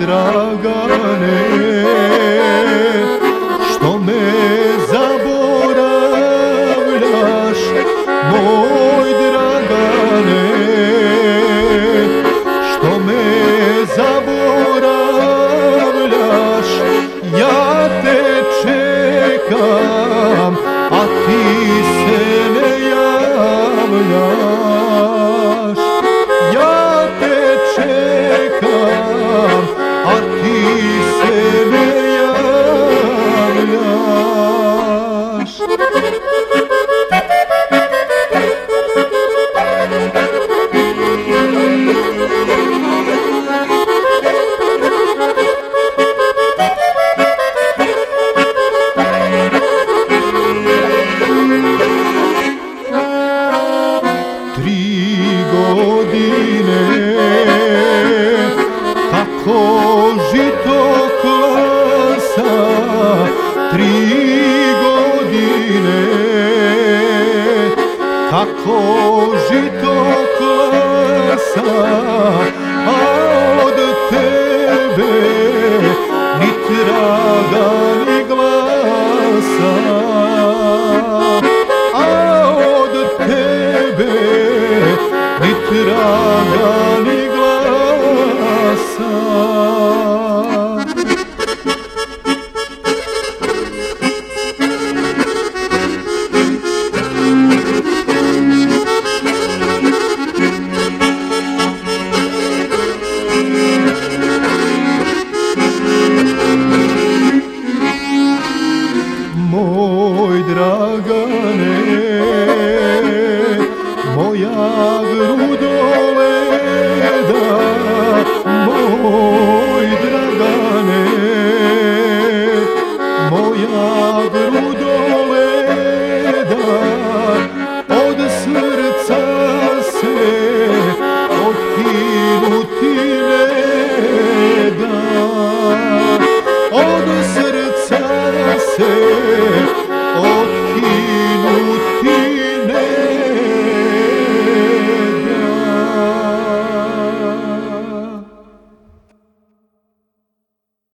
dragane Što me zaboravljaš Moj dragane Što me zaboravljaš Ja te čekam A ti se ne javljaš. Godine Kako žito Moj dragane, moja grudoleda, moj dragane, moja grudoleda,